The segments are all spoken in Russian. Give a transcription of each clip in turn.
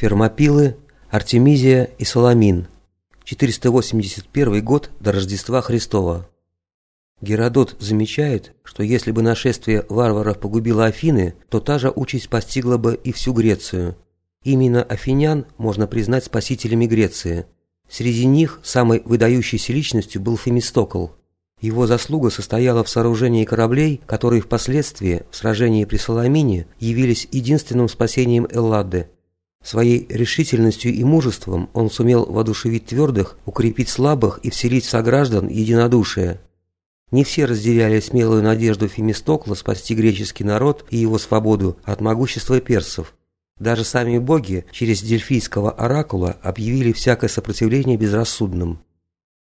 Фермопилы, Артемизия и Соломин. 481 год до Рождества Христова. Геродот замечает, что если бы нашествие варваров погубило Афины, то та же участь постигла бы и всю Грецию. Именно афинян можно признать спасителями Греции. Среди них самой выдающейся личностью был Фемистокл. Его заслуга состояла в сооружении кораблей, которые впоследствии в сражении при Соломине явились единственным спасением Эллады. Своей решительностью и мужеством он сумел воодушевить твердых, укрепить слабых и вселить в сограждан единодушие. Не все разделяли смелую надежду Фемистокла спасти греческий народ и его свободу от могущества персов. Даже сами боги через дельфийского оракула объявили всякое сопротивление безрассудным.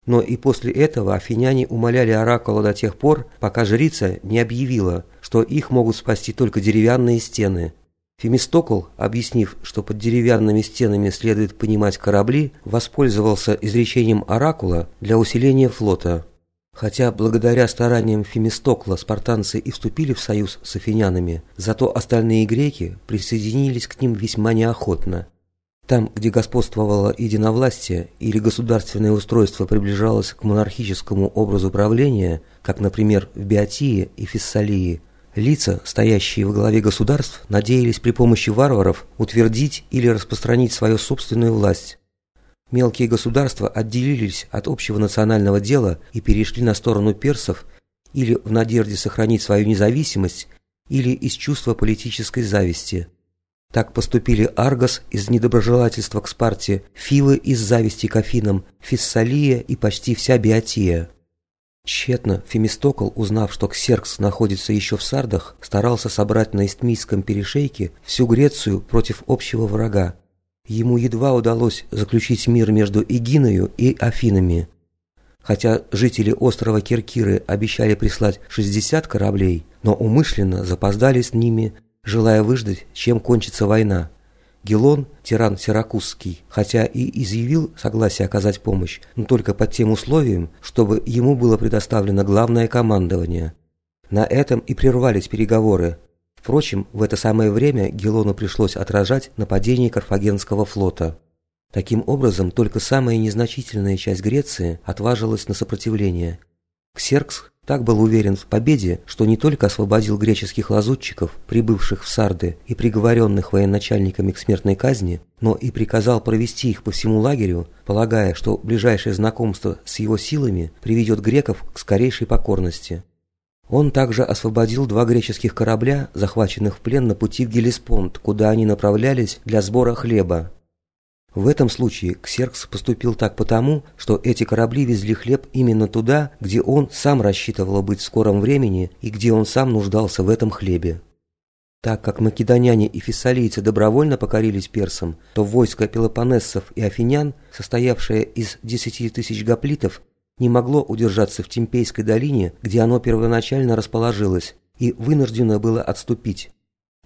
Но и после этого афиняне умоляли оракула до тех пор, пока жрица не объявила, что их могут спасти только деревянные стены. Фемистокл, объяснив, что под деревянными стенами следует понимать корабли, воспользовался изречением оракула для усиления флота. Хотя благодаря стараниям Фемистокла спартанцы и вступили в союз с афинянами, зато остальные греки присоединились к ним весьма неохотно. Там, где господствовало единовластие или государственное устройство приближалось к монархическому образу правления, как, например, в Биотии и Фессалии, лица, стоящие во главе государств, надеялись при помощи варваров утвердить или распространить свою собственную власть. Мелкие государства отделились от общего национального дела и перешли на сторону персов или в надежде сохранить свою независимость, или из чувства политической зависти – так поступили Аргос из недоброжелательства к Спарте, Филы из зависти к Афинам, Фессалия и почти вся Биотия. Тщетно Фемистокл, узнав, что Ксеркс находится еще в Сардах, старался собрать на Истмийском перешейке всю Грецию против общего врага. Ему едва удалось заключить мир между Игиною и Афинами. Хотя жители острова Киркиры обещали прислать 60 кораблей, но умышленно запоздали с ними желая выждать, чем кончится война. Гелон, тиран Сиракузский, хотя и изъявил согласие оказать помощь, но только под тем условием, чтобы ему было предоставлено главное командование. На этом и прервались переговоры. Впрочем, в это самое время Гелону пришлось отражать нападение Карфагенского флота. Таким образом, только самая незначительная часть Греции отважилась на сопротивление. Ксеркс так был уверен в победе, что не только освободил греческих лазутчиков, прибывших в Сарды и приговоренных военачальниками к смертной казни, но и приказал провести их по всему лагерю, полагая, что ближайшее знакомство с его силами приведет греков к скорейшей покорности. Он также освободил два греческих корабля, захваченных в плен на пути в Гелеспонд, куда они направлялись для сбора хлеба. В этом случае Ксеркс поступил так потому, что эти корабли везли хлеб именно туда, где он сам рассчитывал быть в скором времени и где он сам нуждался в этом хлебе. Так как македоняне и фессалийцы добровольно покорились персам, то войско пелопонессов и афинян, состоявшее из 10 тысяч гоплитов, не могло удержаться в Темпейской долине, где оно первоначально расположилось, и вынуждено было отступить.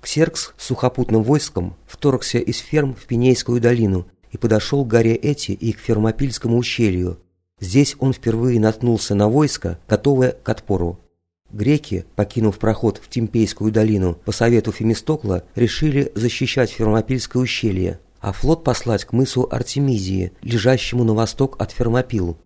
Ксеркс с сухопутным войском вторгся из ферм в Пинейскую долину и подошел к горе Эти и к Фермопильскому ущелью. Здесь он впервые наткнулся на войско, готовое к отпору. Греки, покинув проход в Тимпейскую долину, по совету Фемистокла решили защищать Фермопильское ущелье, а флот послать к мысу Артемизии, лежащему на восток от Фермопил.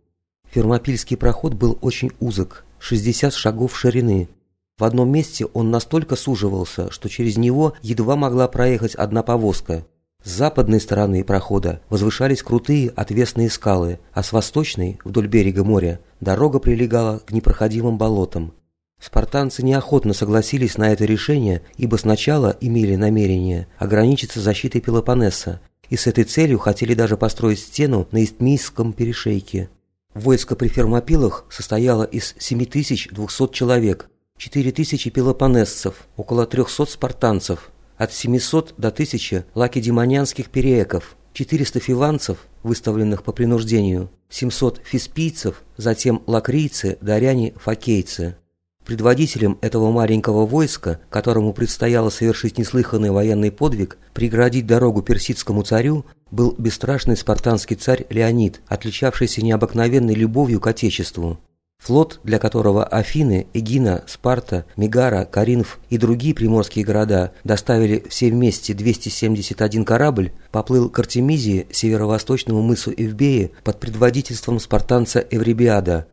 Фермопильский проход был очень узок, 60 шагов ширины. В одном месте он настолько суживался, что через него едва могла проехать одна повозка. С западной стороны прохода возвышались крутые отвесные скалы, а с восточной, вдоль берега моря, дорога прилегала к непроходимым болотам. Спартанцы неохотно согласились на это решение, ибо сначала имели намерение ограничиться защитой Пелопоннеса, и с этой целью хотели даже построить стену на Истмийском перешейке. Войско при Фермопилах состояло из 7200 человек, 4000 пелопоннесцев, около 300 спартанцев, от 700 до 1000 лакедемонянских перееков, 400 фиванцев, выставленных по принуждению, 700 фиспийцев, затем лакрийцы, даряне, факейцы. Предводителем этого маленького войска, которому предстояло совершить неслыханный военный подвиг, преградить дорогу персидскому царю, был бесстрашный спартанский царь Леонид, отличавшийся необыкновенной любовью к отечеству. Флот, для которого Афины, Эгина, Спарта, Мегара, Каринф и другие приморские города доставили все вместе 271 корабль, поплыл к Артемизии, северо-восточному мысу Эвбеи, под предводительством спартанца Эврибиада.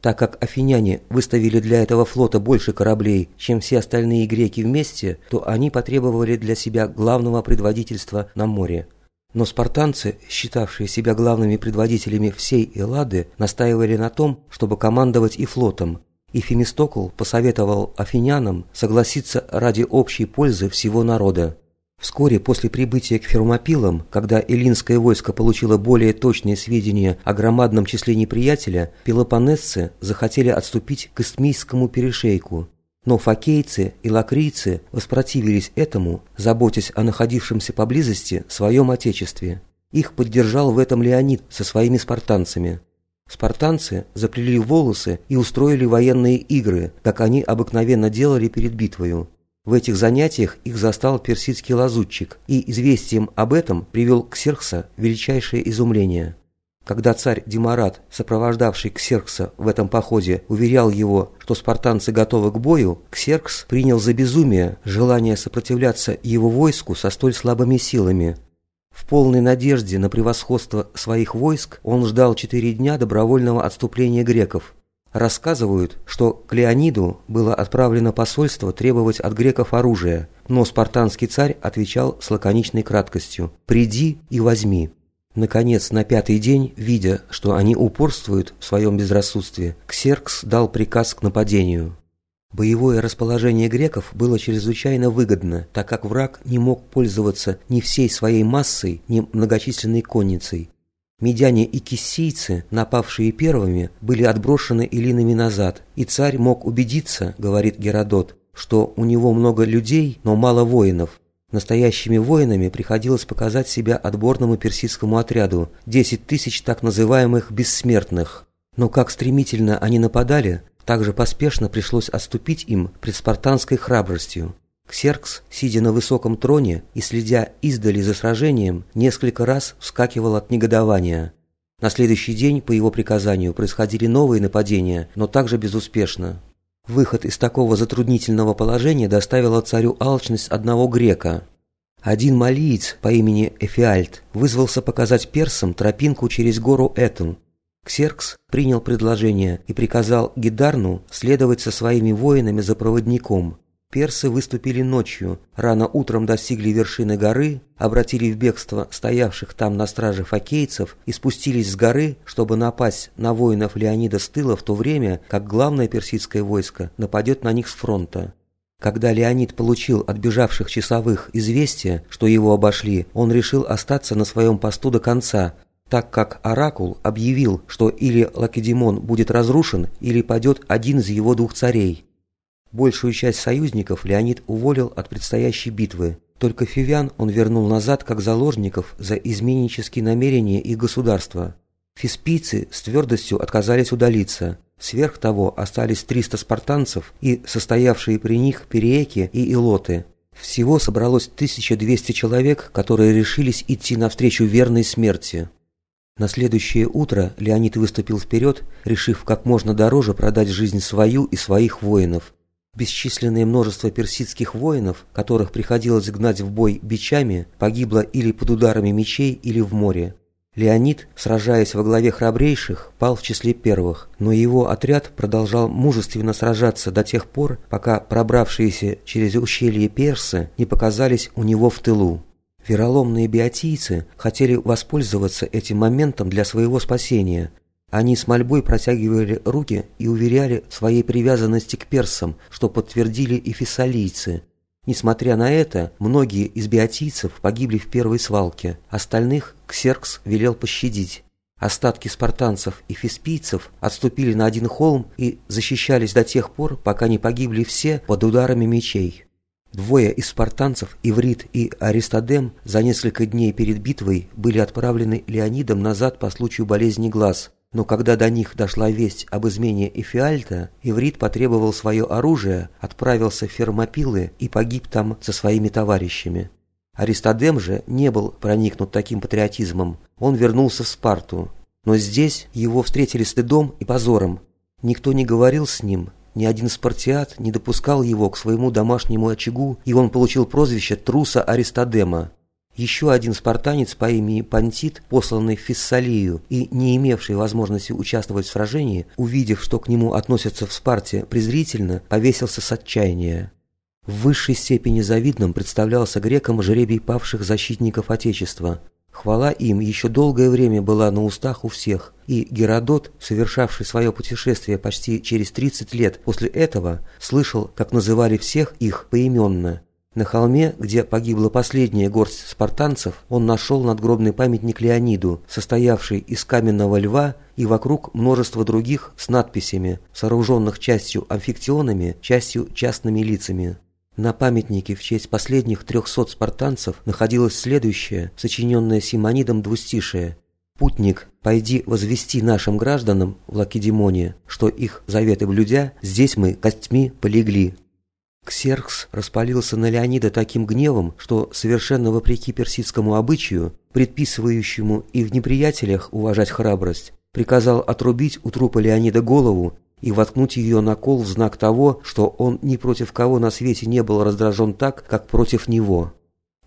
Так как афиняне выставили для этого флота больше кораблей, чем все остальные греки вместе, то они потребовали для себя главного предводительства на море. Но спартанцы, считавшие себя главными предводителями всей Эллады, настаивали на том, чтобы командовать и флотом, и Фемистокл посоветовал афинянам согласиться ради общей пользы всего народа. Вскоре после прибытия к Фермопилам, когда эллинское войско получило более точные сведения о громадном числе неприятеля, пелопонесцы захотели отступить к Истмийскому перешейку, но факейцы и лакрийцы воспротивились этому, заботясь о находившемся поблизости своем отечестве. Их поддержал в этом Леонид со своими спартанцами. Спартанцы заплели волосы и устроили военные игры, как они обыкновенно делали перед битвою. В этих занятиях их застал персидский лазутчик, и известием об этом привел Ксеркса величайшее изумление. Когда царь Демарат, сопровождавший Ксеркса в этом походе, уверял его, что спартанцы готовы к бою, Ксеркс принял за безумие желание сопротивляться его войску со столь слабыми силами. В полной надежде на превосходство своих войск он ждал четыре дня добровольного отступления греков. Рассказывают, что к Леониду было отправлено посольство требовать от греков оружия, но спартанский царь отвечал с лаконичной краткостью «приди и возьми». Наконец, на пятый день, видя, что они упорствуют в своем безрассудстве, Ксеркс дал приказ к нападению. Боевое расположение греков было чрезвычайно выгодно, так как враг не мог пользоваться ни всей своей массой, ни многочисленной конницей. Медяне и киссийцы, напавшие первыми, были отброшены илинами назад, и царь мог убедиться, говорит Геродот, что у него много людей, но мало воинов, Настоящими воинами приходилось показать себя отборному персидскому отряду, 10 тысяч так называемых «бессмертных». Но как стремительно они нападали, так же поспешно пришлось отступить им пред спартанской храбростью. Ксеркс, сидя на высоком троне и следя издали за сражением, несколько раз вскакивал от негодования. На следующий день, по его приказанию, происходили новые нападения, но также безуспешно. Выход из такого затруднительного положения доставила царю алчность одного грека. Один малиец по имени Эфиальт вызвался показать персам тропинку через гору Этон. Ксеркс принял предложение и приказал Гидарну следовать со своими воинами за проводником. Персы выступили ночью, рано утром достигли вершины горы, обратили в бегство стоявших там на страже факейцев и спустились с горы, чтобы напасть на воинов Леонида с тыла в то время, как главное персидское войско нападет на них с фронта. Когда Леонид получил от бежавших часовых известие, что его обошли, он решил остаться на своем посту до конца, так как Оракул объявил, что или Лакедемон будет разрушен, или падет один из его двух царей. Большую часть союзников Леонид уволил от предстоящей битвы. Только фивян он вернул назад как заложников за изменнические намерения их государства. Фиспийцы с твердостью отказались удалиться. Сверх того остались 300 спартанцев и состоявшие при них перееки и илоты. Всего собралось 1200 человек, которые решились идти навстречу верной смерти. На следующее утро Леонид выступил вперед, решив как можно дороже продать жизнь свою и своих воинов. Бесчисленное множество персидских воинов, которых приходилось гнать в бой бичами, погибло или под ударами мечей, или в море. Леонид, сражаясь во главе храбрейших, пал в числе первых, но его отряд продолжал мужественно сражаться до тех пор, пока пробравшиеся через ущелье персы не показались у него в тылу. Вероломные биотийцы хотели воспользоваться этим моментом для своего спасения, они с мольбой протягивали руки и уверяли своей привязанности к персам, что подтвердили и фессалийцы. Несмотря на это, многие из биотийцев погибли в первой свалке, остальных Ксеркс велел пощадить. Остатки спартанцев и феспийцев отступили на один холм и защищались до тех пор, пока не погибли все под ударами мечей. Двое из спартанцев, Иврит и Аристодем, за несколько дней перед битвой были отправлены Леонидом назад по случаю болезни глаз, но когда до них дошла весть об измене Эфиальта, Иврит потребовал свое оружие, отправился в Фермопилы и погиб там со своими товарищами. Аристодем же не был проникнут таким патриотизмом, он вернулся в Спарту. Но здесь его встретили стыдом и позором. Никто не говорил с ним, ни один спартиат не допускал его к своему домашнему очагу, и он получил прозвище «труса Аристодема». Еще один спартанец по имени Пантит, посланный в Фессалию и не имевший возможности участвовать в сражении, увидев, что к нему относятся в Спарте презрительно, повесился с отчаяния. В высшей степени завидным представлялся грекам жребий павших защитников Отечества. Хвала им еще долгое время была на устах у всех, и Геродот, совершавший свое путешествие почти через 30 лет после этого, слышал, как называли всех их поименно – на холме, где погибла последняя горсть спартанцев, он нашел надгробный памятник Леониду, состоявший из каменного льва и вокруг множество других с надписями, сооруженных частью амфиктионами, частью частными лицами. На памятнике в честь последних трехсот спартанцев находилось следующее, сочиненное Симонидом двустишее. «Путник, пойди возвести нашим гражданам в Лакедемоне, что их заветы блюдя, здесь мы костьми полегли». Ксеркс распалился на Леонида таким гневом, что, совершенно вопреки персидскому обычаю, предписывающему и в неприятелях уважать храбрость, приказал отрубить у трупа Леонида голову и воткнуть ее на кол в знак того, что он ни против кого на свете не был раздражен так, как против него.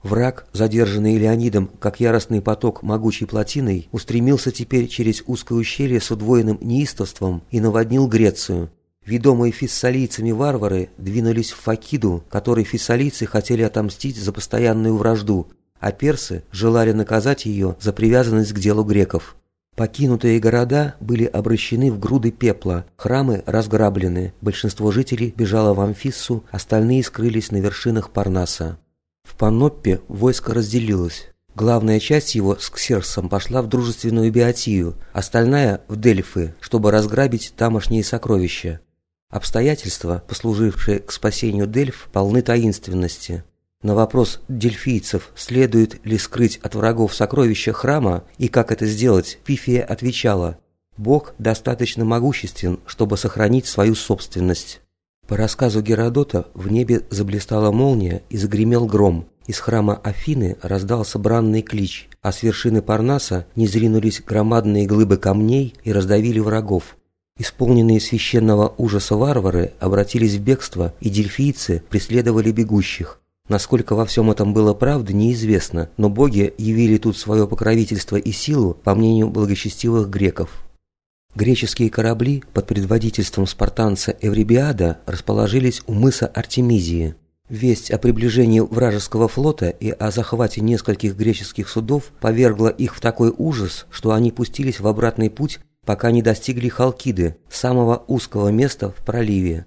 Враг, задержанный Леонидом как яростный поток могучей плотиной, устремился теперь через узкое ущелье с удвоенным неистовством и наводнил Грецию, Ведомые фессалийцами варвары двинулись в Факиду, которой фессалийцы хотели отомстить за постоянную вражду, а персы желали наказать ее за привязанность к делу греков. Покинутые города были обращены в груды пепла, храмы разграблены, большинство жителей бежало в Амфиссу, остальные скрылись на вершинах Парнаса. В Паноппе войско разделилось. Главная часть его с Ксерсом пошла в дружественную Биотию, остальная – в Дельфы, чтобы разграбить тамошние сокровища. Обстоятельства, послужившие к спасению Дельф, полны таинственности. На вопрос дельфийцев, следует ли скрыть от врагов сокровища храма и как это сделать, Пифия отвечала «Бог достаточно могуществен, чтобы сохранить свою собственность». По рассказу Геродота в небе заблистала молния и загремел гром. Из храма Афины раздался бранный клич, а с вершины Парнаса незринулись громадные глыбы камней и раздавили врагов. Исполненные священного ужаса варвары обратились в бегство, и дельфийцы преследовали бегущих. Насколько во всем этом было правды, неизвестно, но боги явили тут свое покровительство и силу, по мнению благочестивых греков. Греческие корабли под предводительством спартанца Эврибиада расположились у мыса Артемизии. Весть о приближении вражеского флота и о захвате нескольких греческих судов повергла их в такой ужас, что они пустились в обратный путь пока не достигли Халкиды, самого узкого места в проливе.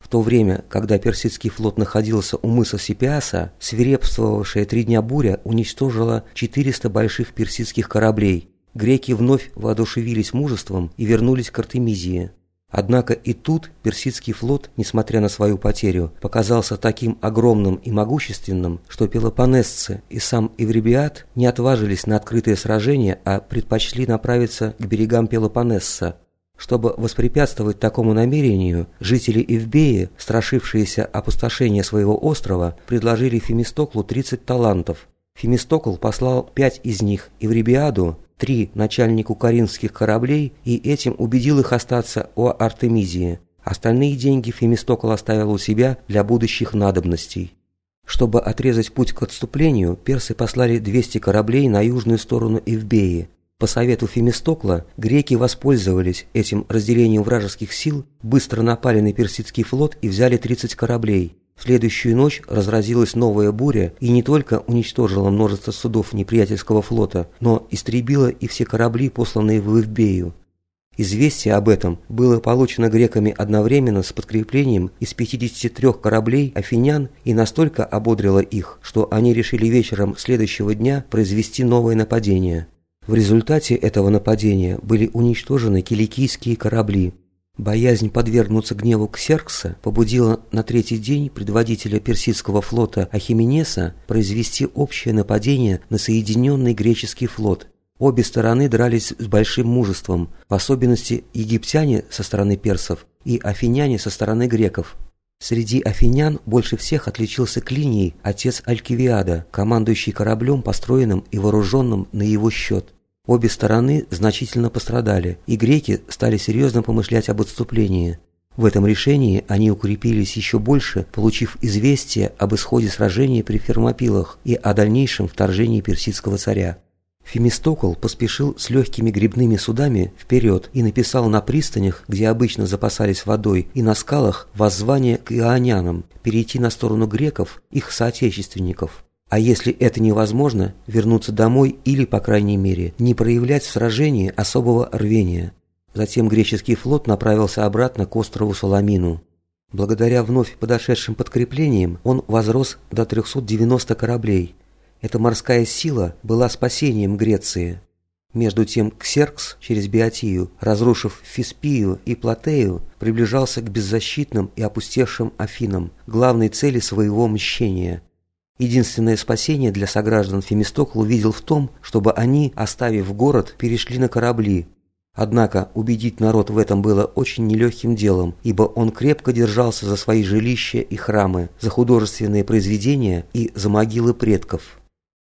В то время, когда персидский флот находился у мыса Сипиаса, свирепствовавшая три дня буря уничтожила 400 больших персидских кораблей. Греки вновь воодушевились мужеством и вернулись к Артемизии. Однако и тут персидский флот, несмотря на свою потерю, показался таким огромным и могущественным, что пелопонесцы и сам Эврибиат не отважились на открытое сражение, а предпочли направиться к берегам Пелопонесса. Чтобы воспрепятствовать такому намерению, жители Эвбеи, страшившиеся опустошения своего острова, предложили Фемистоклу 30 талантов. Фемистокл послал пять из них Эврибиаду, три начальнику коринфских кораблей и этим убедил их остаться у Артемизии. Остальные деньги Фемистокл оставил у себя для будущих надобностей. Чтобы отрезать путь к отступлению, персы послали 200 кораблей на южную сторону Эвбеи. По совету Фемистокла греки воспользовались этим разделением вражеских сил, быстро напали на персидский флот и взяли 30 кораблей. Следующую ночь разразилась новая буря и не только уничтожила множество судов неприятельского флота, но истребила и все корабли, посланные в Эвбею. Известие об этом было получено греками одновременно с подкреплением из 53 кораблей афинян и настолько ободрило их, что они решили вечером следующего дня произвести новое нападение. В результате этого нападения были уничтожены киликийские корабли, Боязнь подвергнуться гневу Ксеркса побудила на третий день предводителя персидского флота Ахименеса произвести общее нападение на соединенный греческий флот. Обе стороны дрались с большим мужеством, в особенности египтяне со стороны персов и афиняне со стороны греков. Среди афинян больше всех отличился Клиний, отец Алькивиада, командующий кораблем, построенным и вооруженным на его счет. Обе стороны значительно пострадали, и греки стали серьезно помышлять об отступлении. В этом решении они укрепились еще больше, получив известие об исходе сражения при Фермопилах и о дальнейшем вторжении персидского царя. Фемистокл поспешил с легкими грибными судами вперед и написал на пристанях, где обычно запасались водой, и на скалах воззвание к ионянам перейти на сторону греков, их соотечественников. А если это невозможно, вернуться домой или, по крайней мере, не проявлять в сражении особого рвения. Затем греческий флот направился обратно к острову Соломину. Благодаря вновь подошедшим подкреплениям он возрос до 390 кораблей. Эта морская сила была спасением Греции. Между тем Ксеркс через Биотию, разрушив Фиспию и Платею, приближался к беззащитным и опустевшим Афинам, главной цели своего мщения. Единственное спасение для сограждан Фемистокл увидел в том, чтобы они, оставив город, перешли на корабли, Однако убедить народ в этом было очень нелегким делом, ибо он крепко держался за свои жилища и храмы, за художественные произведения и за могилы предков.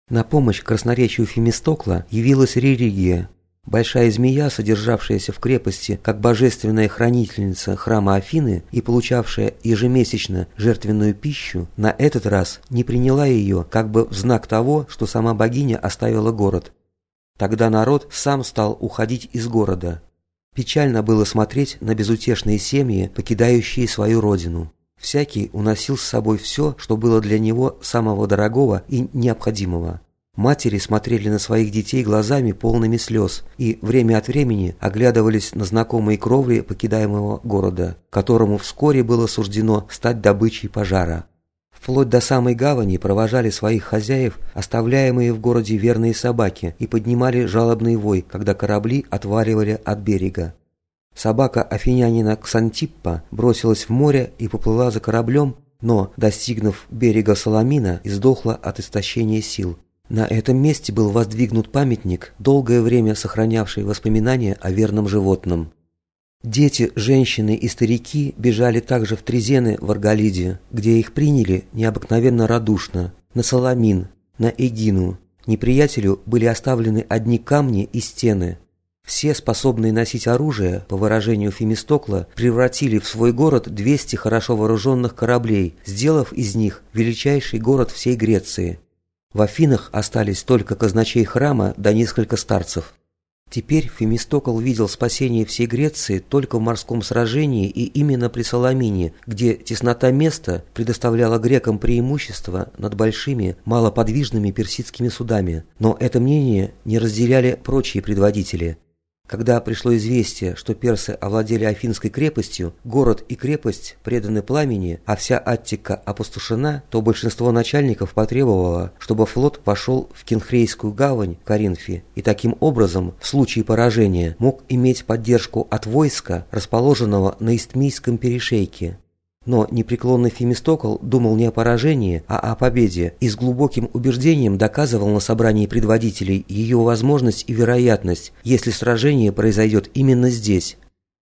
На помощь красноречию Фемистокла явилась Реригия, большая змея, содержавшаяся в крепости как божественная хранительница храма Афины и получавшая ежемесячно жертвенную пищу, на этот раз не приняла ее как бы в знак того, что сама богиня оставила город, Тогда народ сам стал уходить из города. Печально было смотреть на безутешные семьи, покидающие свою родину. Всякий уносил с собой все, что было для него самого дорогого и необходимого. Матери смотрели на своих детей глазами полными слез и время от времени оглядывались на знакомые кровли покидаемого города, которому вскоре было суждено стать добычей пожара. Вплоть до самой гавани провожали своих хозяев оставляемые в городе верные собаки и поднимали жалобный вой, когда корабли отваливали от берега. Собака афинянина Ксантиппа бросилась в море и поплыла за кораблем, но, достигнув берега Соломина, издохла от истощения сил. На этом месте был воздвигнут памятник, долгое время сохранявший воспоминания о верном животном. Дети, женщины и старики бежали также в Трезены в Арголиде, где их приняли необыкновенно радушно, на Соломин, на Эгину. Неприятелю были оставлены одни камни и стены. Все, способные носить оружие, по выражению Фемистокла, превратили в свой город 200 хорошо вооруженных кораблей, сделав из них величайший город всей Греции. В Афинах остались только казначей храма да несколько старцев. Теперь Фемистокл видел спасение всей Греции только в морском сражении и именно при Соломине, где теснота места предоставляла грекам преимущество над большими, малоподвижными персидскими судами. Но это мнение не разделяли прочие предводители – когда пришло известие, что персы овладели Афинской крепостью, город и крепость преданы пламени, а вся Аттика опустошена, то большинство начальников потребовало, чтобы флот вошел в Кенхрейскую гавань Коринфе и таким образом, в случае поражения, мог иметь поддержку от войска, расположенного на Истмийском перешейке. Но непреклонный Фемистокл думал не о поражении, а о победе и с глубоким убеждением доказывал на собрании предводителей ее возможность и вероятность, если сражение произойдет именно здесь.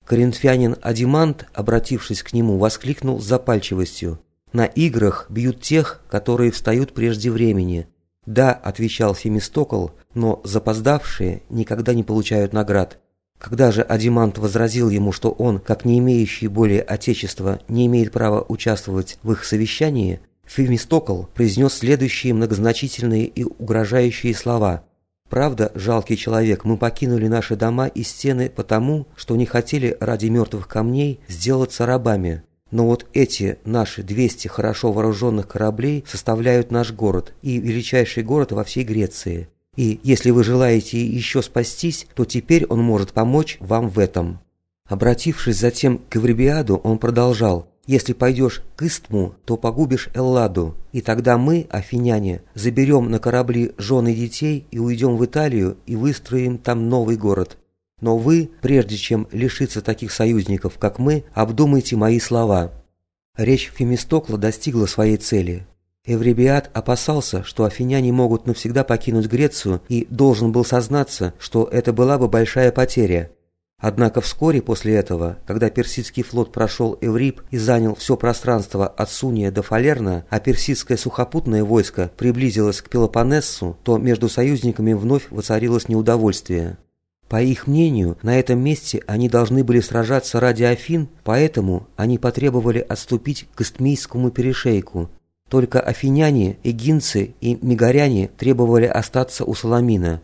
Коринфянин Адимант, обратившись к нему, воскликнул с запальчивостью. «На играх бьют тех, которые встают прежде времени». «Да», – отвечал Фемистокл, – «но запоздавшие никогда не получают наград. Когда же Адимант возразил ему, что он, как не имеющий более отечества, не имеет права участвовать в их совещании, Фемистокл произнес следующие многозначительные и угрожающие слова. «Правда, жалкий человек, мы покинули наши дома и стены потому, что не хотели ради мертвых камней сделаться рабами. Но вот эти наши 200 хорошо вооруженных кораблей составляют наш город и величайший город во всей Греции. И если вы желаете еще спастись, то теперь он может помочь вам в этом». Обратившись затем к Эвребиаду, он продолжал. «Если пойдешь к Истму, то погубишь Элладу, и тогда мы, афиняне, заберем на корабли жены детей и уйдем в Италию и выстроим там новый город. Но вы, прежде чем лишиться таких союзников, как мы, обдумайте мои слова». Речь Фемистокла достигла своей цели. Эвребиат опасался, что афиняне могут навсегда покинуть Грецию и должен был сознаться, что это была бы большая потеря. Однако вскоре после этого, когда персидский флот прошел Эврип и занял все пространство от Суния до Фалерна, а персидское сухопутное войско приблизилось к Пелопоннесу, то между союзниками вновь воцарилось неудовольствие. По их мнению, на этом месте они должны были сражаться ради Афин, поэтому они потребовали отступить к Истмийскому перешейку. Только афиняне, эгинцы и мегаряне требовали остаться у Соломина.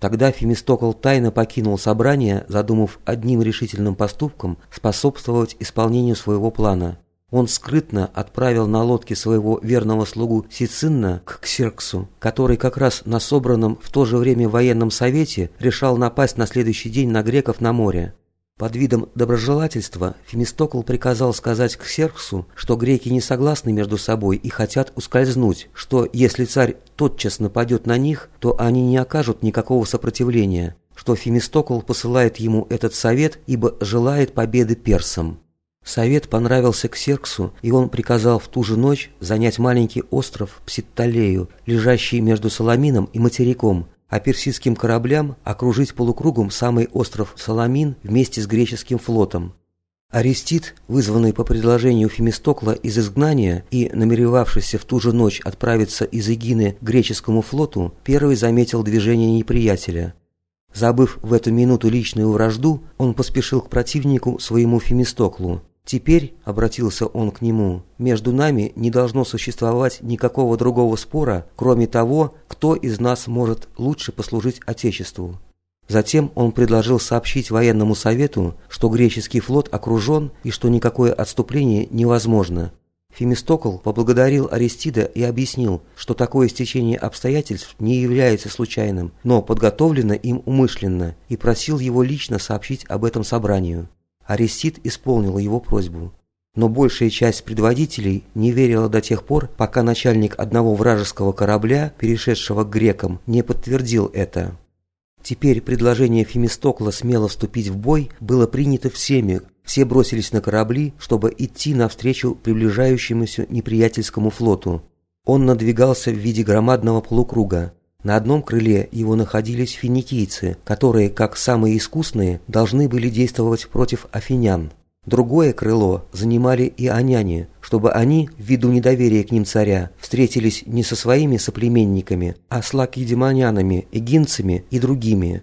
Тогда Фемистокл тайно покинул собрание, задумав одним решительным поступком способствовать исполнению своего плана. Он скрытно отправил на лодке своего верного слугу Сицинна к Ксерксу, который как раз на собранном в то же время военном совете решал напасть на следующий день на греков на море. Под видом доброжелательства Фемистокл приказал сказать Ксерксу, что греки не согласны между собой и хотят ускользнуть, что если царь тотчас нападет на них, то они не окажут никакого сопротивления, что Фемистокл посылает ему этот совет, ибо желает победы персам. Совет понравился Ксерксу, и он приказал в ту же ночь занять маленький остров Пситталею, лежащий между Соломином и материком, а персидским кораблям окружить полукругом самый остров Соломин вместе с греческим флотом. Арестит, вызванный по предложению Фемистокла из изгнания и намеревавшийся в ту же ночь отправиться из Эгины к греческому флоту, первый заметил движение неприятеля. Забыв в эту минуту личную вражду, он поспешил к противнику своему Фемистоклу. Теперь, обратился он к нему, между нами не должно существовать никакого другого спора, кроме того, кто из нас может лучше послужить Отечеству. Затем он предложил сообщить военному совету, что греческий флот окружен и что никакое отступление невозможно. Фемистокл поблагодарил Аристида и объяснил, что такое стечение обстоятельств не является случайным, но подготовлено им умышленно, и просил его лично сообщить об этом собранию. Арестит исполнил его просьбу. Но большая часть предводителей не верила до тех пор, пока начальник одного вражеского корабля, перешедшего к грекам, не подтвердил это. Теперь предложение Фемистокла смело вступить в бой было принято всеми, все бросились на корабли, чтобы идти навстречу приближающемуся неприятельскому флоту. Он надвигался в виде громадного полукруга. На одном крыле его находились финикийцы, которые, как самые искусные, должны были действовать против афинян. Другое крыло занимали и аняне, чтобы они, ввиду недоверия к ним царя, встретились не со своими соплеменниками, а с лакедемонянами, эгинцами и другими.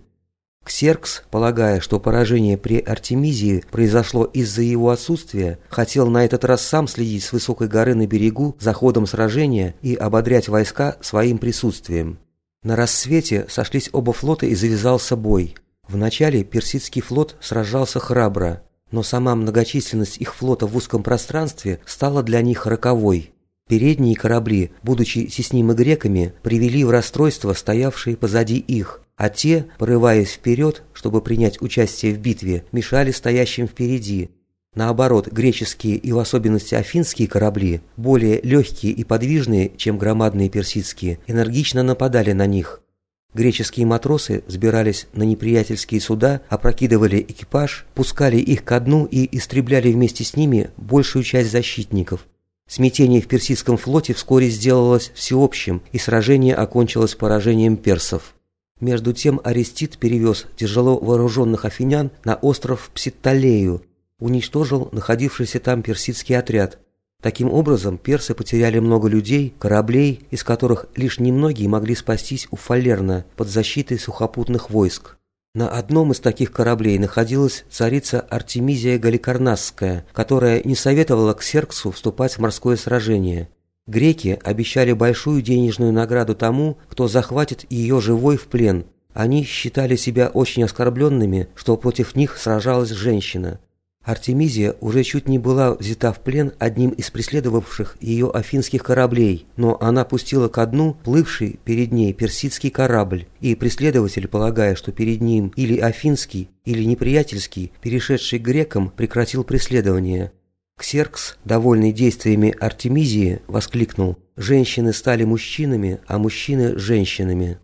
Ксеркс, полагая, что поражение при Артемизии произошло из-за его отсутствия, хотел на этот раз сам следить с высокой горы на берегу за ходом сражения и ободрять войска своим присутствием. На рассвете сошлись оба флота и завязался бой. Вначале персидский флот сражался храбро, но сама многочисленность их флота в узком пространстве стала для них роковой. Передние корабли, будучи теснимы греками, привели в расстройство стоявшие позади их, а те, порываясь вперед, чтобы принять участие в битве, мешали стоящим впереди, Наоборот, греческие и в особенности афинские корабли, более легкие и подвижные, чем громадные персидские, энергично нападали на них. Греческие матросы сбирались на неприятельские суда, опрокидывали экипаж, пускали их ко дну и истребляли вместе с ними большую часть защитников. Смятение в персидском флоте вскоре сделалось всеобщим, и сражение окончилось поражением персов. Между тем Арестит перевез тяжело вооруженных афинян на остров Пситталею, уничтожил находившийся там персидский отряд. Таким образом, персы потеряли много людей, кораблей, из которых лишь немногие могли спастись у Фалерна под защитой сухопутных войск. На одном из таких кораблей находилась царица Артемизия Галикарнасская, которая не советовала Ксерксу вступать в морское сражение. Греки обещали большую денежную награду тому, кто захватит ее живой в плен. Они считали себя очень оскорбленными, что против них сражалась женщина. Артемизия уже чуть не была взята в плен одним из преследовавших ее афинских кораблей, но она пустила ко дну плывший перед ней персидский корабль, и преследователь, полагая, что перед ним или афинский, или неприятельский, перешедший к грекам, прекратил преследование. Ксеркс, довольный действиями Артемизии, воскликнул «Женщины стали мужчинами, а мужчины – женщинами».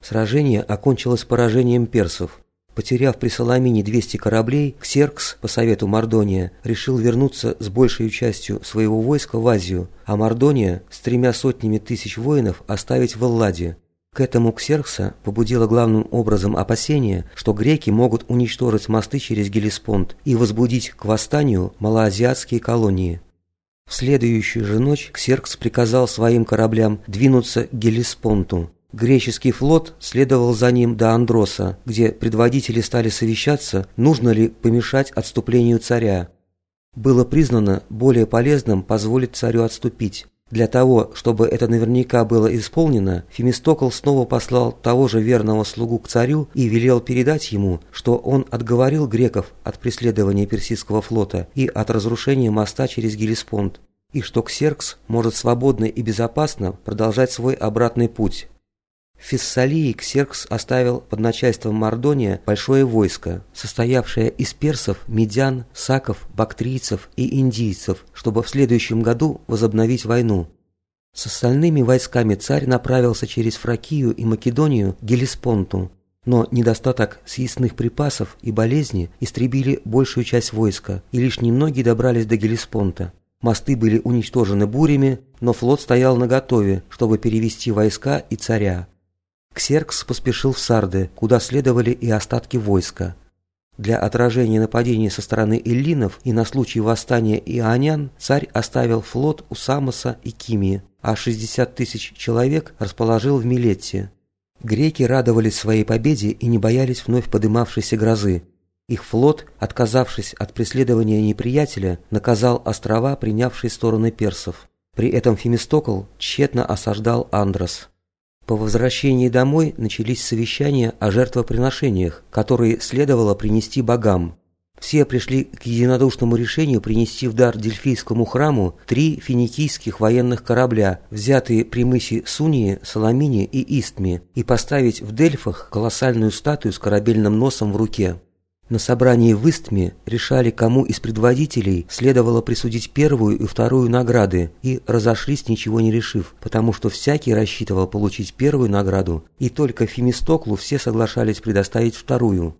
Сражение окончилось поражением персов. Потеряв при Соломине 200 кораблей, Ксеркс, по совету Мардония, решил вернуться с большей частью своего войска в Азию, а Мардония с тремя сотнями тысяч воинов оставить в Элладе. К этому Ксеркса побудило главным образом опасение, что греки могут уничтожить мосты через Гелеспонд и возбудить к восстанию малоазиатские колонии. В следующую же ночь Ксеркс приказал своим кораблям двинуться к Гелеспонту. Греческий флот следовал за ним до Андроса, где предводители стали совещаться, нужно ли помешать отступлению царя. Было признано более полезным позволить царю отступить. Для того, чтобы это наверняка было исполнено, Фемистокл снова послал того же верного слугу к царю и велел передать ему, что он отговорил греков от преследования персидского флота и от разрушения моста через Гелеспонд, и что Ксеркс может свободно и безопасно продолжать свой обратный путь. Фессалии Ксеркс оставил под начальством Мардония большое войско, состоявшее из персов, медян, саков, бактрийцев и индийцев, чтобы в следующем году возобновить войну. С остальными войсками царь направился через Фракию и Македонию к Гелеспонту, но недостаток съестных припасов и болезни истребили большую часть войска, и лишь немногие добрались до Гелеспонта. Мосты были уничтожены бурями, но флот стоял наготове, чтобы перевести войска и царя. Ксеркс поспешил в Сарды, куда следовали и остатки войска. Для отражения нападений со стороны эллинов и на случай восстания ионян царь оставил флот у Самоса и Кимии, а 60 тысяч человек расположил в Милетте. Греки радовались своей победе и не боялись вновь подымавшейся грозы. Их флот, отказавшись от преследования неприятеля, наказал острова, принявшие стороны персов. При этом Фемистокл тщетно осаждал Андрос. По возвращении домой начались совещания о жертвоприношениях, которые следовало принести богам. Все пришли к единодушному решению принести в дар Дельфийскому храму три финикийских военных корабля, взятые при мысе Сунии, Соломине и Истме, и поставить в Дельфах колоссальную статую с корабельным носом в руке. На собрании в Истме решали, кому из предводителей следовало присудить первую и вторую награды, и разошлись, ничего не решив, потому что всякий рассчитывал получить первую награду, и только Фемистоклу все соглашались предоставить вторую.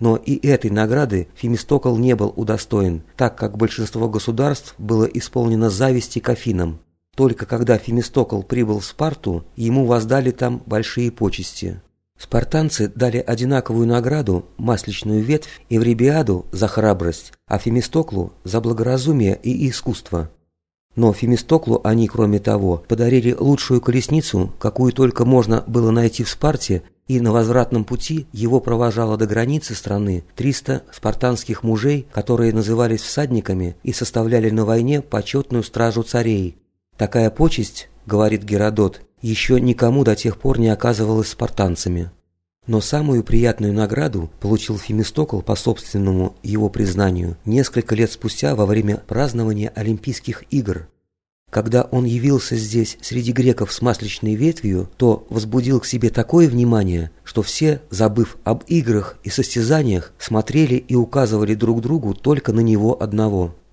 Но и этой награды Фемистокл не был удостоен, так как большинство государств было исполнено зависти к Афинам. Только когда Фемистокл прибыл в Спарту, ему воздали там большие почести. Спартанцы дали одинаковую награду, масличную ветвь, Евребиаду за храбрость, а Фемистоклу за благоразумие и искусство. Но Фемистоклу они, кроме того, подарили лучшую колесницу, какую только можно было найти в Спарте, и на возвратном пути его провожало до границы страны 300 спартанских мужей, которые назывались всадниками и составляли на войне почетную стражу царей. Такая почесть, говорит Геродот, еще никому до тех пор не оказывалось спартанцами. Но самую приятную награду получил Фемистокл по собственному его признанию несколько лет спустя во время празднования Олимпийских игр. Когда он явился здесь среди греков с масличной ветвью, то возбудил к себе такое внимание, что все, забыв об играх и состязаниях, смотрели и указывали друг другу только на него одного –